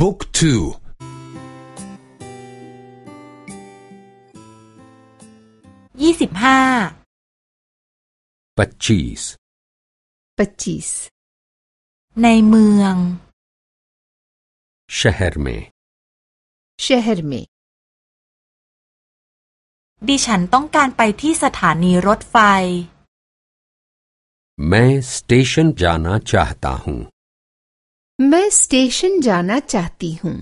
บุ๊กทูยี่สิบห้าปัจจิสปัจจิสในเมือง शहर में शहर में ดิฉันต้องการไปที่สถานีรถไฟ मैं स्टेशन जाना चाहता हूँ मैं स्टेशन जाना चाहती हूँ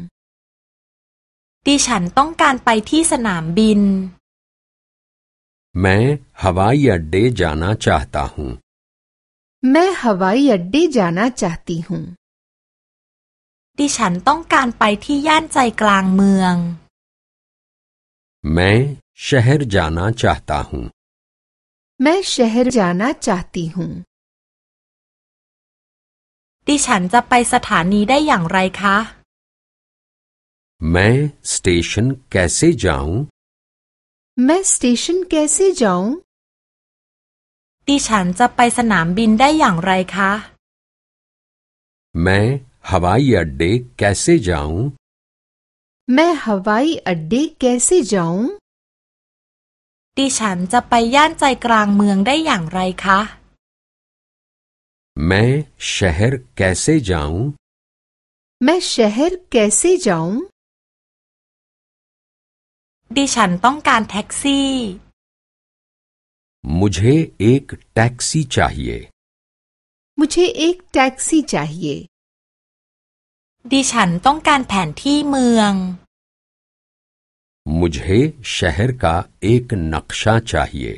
ดิฉันต้องการไปที่สนามบิน मैं हवाई अड्डे जाना चाहता हूँ मैं हवाई अड्डे जाना चाहती हूँ ดิฉันต้องการไปที่ย่านใจกลางเมือง मैं शहर जाना चाहता हूँ मैं शहर जाना चाहती हूँ ดิฉันจะไปสถานีได้อย่างไรคะ मैं स्टेशन कैसे जाऊं मैं स्टेशन कैसे जाऊं ดิฉันจะไปสนามบินได้อย่างไรคะ मैं हवाई अड्डे कैसे जाऊं मैं हवाई अड्डे कैसे जाऊं ดิฉันจะไปย่านใจกลางเมืองได้อย่างไรคะ मैं शहर कैसे जाऊं मैं शहर कैसे जाऊं ดิฉันต้องการแท็กซี่ मुझे एक टैक्सी चाहिए मुझे एक टैक्सी चाहिए ดิฉันต้องการแผนที่เมือง मुझे शहर का एक नक्शा चाहिए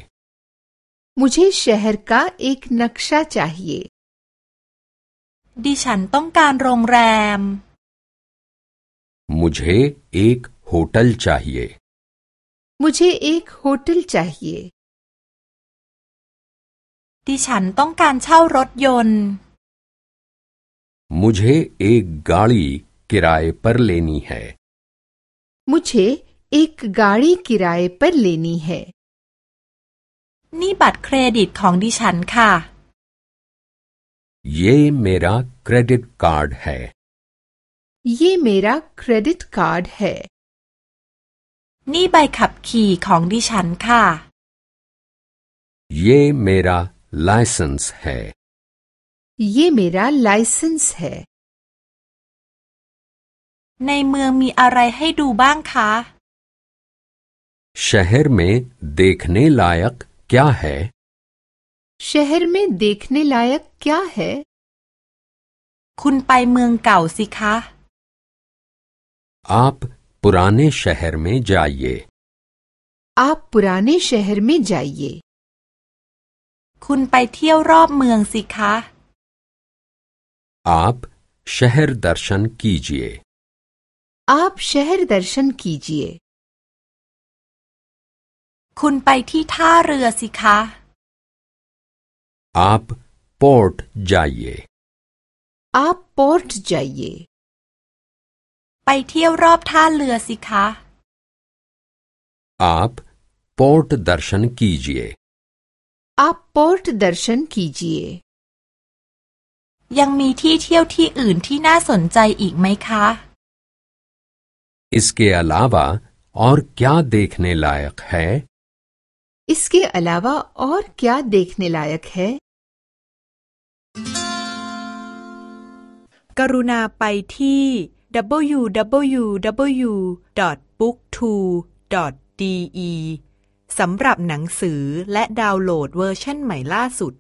मुझे शहर का एक नक्शा चाहिए ดิฉันต้องการโรงแรม मुझे एक होटल चाहिए मुझे एक होटल चाहिए ดิฉันต้องการเช่ารถยนต์ मुझे एक गाड़ी किराए पर लेनी है मुझे एक गाड़ी किराए पर लेनी है นี่บัตรเครดิตของดิฉันค่ะ ये मेरा क्रेडिट कार्ड है ये मेरा क्रेडिट कार्ड है นี่ใบขับขี่ของดิฉันค่ะ ये मेरा लाइसेंस है ये मेरा लाइसेंस है ในเมืองมีอะไรให้ดูบ้างคะ शहर में देखने लायक क्या है शहर में देखने लायक क्या है คุณไปเมืองเก่าสิคะ आप पुराने शहर में जाइए आप पुराने शहर में जाइए คุณไปเที่ยวรอบเมืองสิคะ आप शहर दर्शन कीजिए आप शहर दर्शन कीजिए คุณไปที่ท่าเรือสิคะ आप पोर्ट जाइए आप पोर्ट जाइए ไปเที่ยวรอบท่าเรือสิคะ आप पोर्ट दर्शन कीजिए आप पोर्ट दर्शन कीजिए ยังมีที่เที่ยวที่อื่นที่น่าสนใจอีกไหมคะ इसके अलावा और क्या देखने लायक है इसके अलावा और क्या देखने लायक है กรุณาไปที่ www.booktwo.de สำหรับหนังสือและดาวน์โหลดเวอร์ชันใหม่ล่าสุด